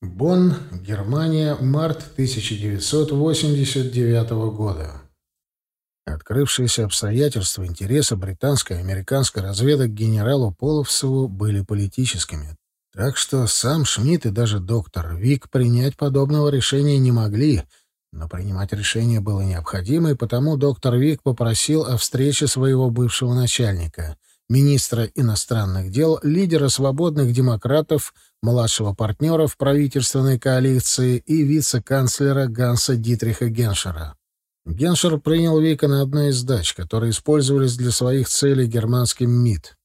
Бонн, Германия, март 1989 года. Открывшиеся обстоятельства интереса британской и американской разведок генералу Половцеву были политическими. Так что сам Шмидт и даже доктор Вик принять подобного решения не могли, но принимать решение было необходимо, и потому доктор Вик попросил о встрече своего бывшего начальника — министра иностранных дел, лидера свободных демократов, младшего партнера в правительственной коалиции и вице-канцлера Ганса Дитриха Геншера. Геншер принял Вика на одной из дач, которые использовались для своих целей германским МИД.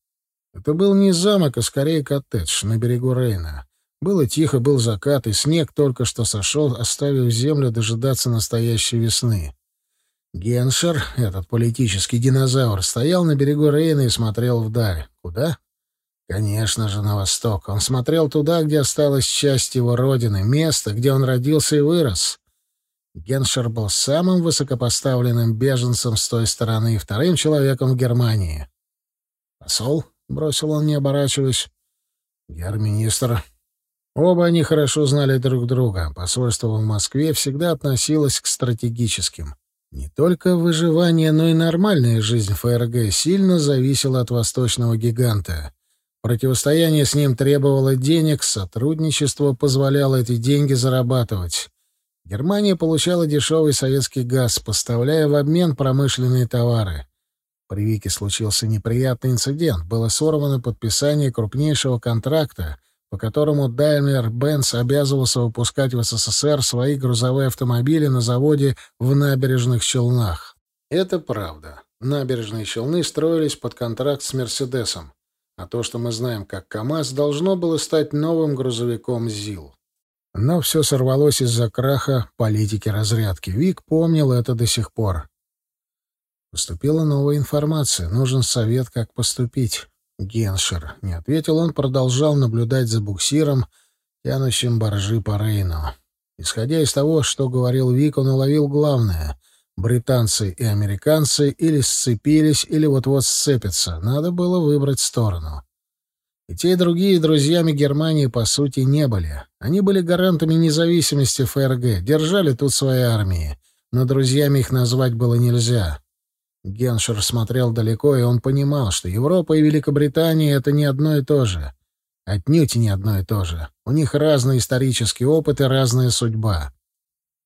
Это был не замок, а скорее коттедж на берегу Рейна. Было тихо, был закат, и снег только что сошел, оставив землю дожидаться настоящей весны. Геншер, этот политический динозавр, стоял на берегу Рейна и смотрел вдаль. Куда? Конечно же, на восток. Он смотрел туда, где осталась часть его родины, место, где он родился и вырос. Геншер был самым высокопоставленным беженцем с той стороны и вторым человеком в Германии. «Посол?» — бросил он, не оборачиваясь. «Герминистр». Оба они хорошо знали друг друга. Посольство в Москве всегда относилось к стратегическим. Не только выживание, но и нормальная жизнь ФРГ сильно зависела от восточного гиганта. Противостояние с ним требовало денег, сотрудничество позволяло эти деньги зарабатывать. Германия получала дешевый советский газ, поставляя в обмен промышленные товары. При Вике случился неприятный инцидент. Было сорвано подписание крупнейшего контракта — по которому Daimler-Benz обязывался выпускать в СССР свои грузовые автомобили на заводе в набережных Челнах. Это правда. Набережные Челны строились под контракт с «Мерседесом», а то, что мы знаем как КАМАЗ, должно было стать новым грузовиком ЗИЛ. Но все сорвалось из-за краха политики разрядки. Вик помнил это до сих пор. Поступила новая информация. Нужен совет, как поступить. Геншер. Не ответил он, продолжал наблюдать за буксиром, тянущим боржи по Рейну. Исходя из того, что говорил Вик, он уловил главное. Британцы и американцы или сцепились, или вот-вот сцепятся. Надо было выбрать сторону. И те, и другие друзьями Германии, по сути, не были. Они были гарантами независимости ФРГ, держали тут свои армии. Но друзьями их назвать было нельзя. Геншер смотрел далеко, и он понимал, что Европа и Великобритания — это не одно и то же. Отнюдь не одно и то же. У них разный исторический опыт и разная судьба.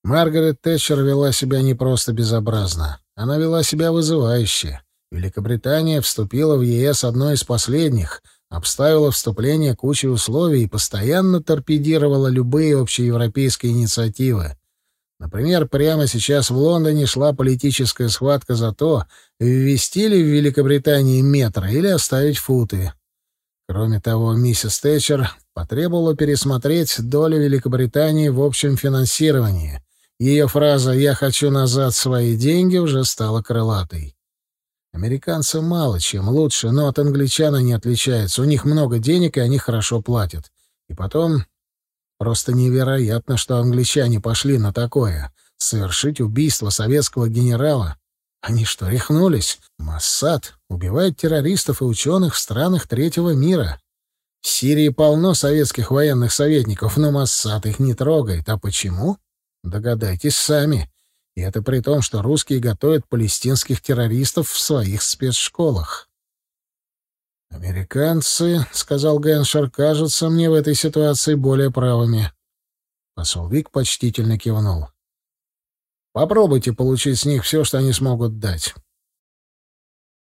Маргарет Тэтчер вела себя не просто безобразно. Она вела себя вызывающе. Великобритания вступила в ЕС одной из последних, обставила вступление кучей условий и постоянно торпедировала любые общеевропейские инициативы. Например, прямо сейчас в Лондоне шла политическая схватка за то, ввести ли в Великобритании метро или оставить футы. Кроме того, миссис Тэтчер потребовала пересмотреть долю Великобритании в общем финансировании. Ее фраза «я хочу назад свои деньги» уже стала крылатой. Американцы мало чем лучше, но от англичан они отличаются. У них много денег, и они хорошо платят. И потом Просто невероятно, что англичане пошли на такое. Совершить убийство советского генерала. Они что, рехнулись? Моссад убивает террористов и ученых в странах третьего мира. В Сирии полно советских военных советников, но Моссад их не трогает. А почему? Догадайтесь сами. И это при том, что русские готовят палестинских террористов в своих спецшколах. «Американцы, — сказал Геншер, — кажутся мне в этой ситуации более правыми». Посол Вик почтительно кивнул. «Попробуйте получить с них все, что они смогут дать.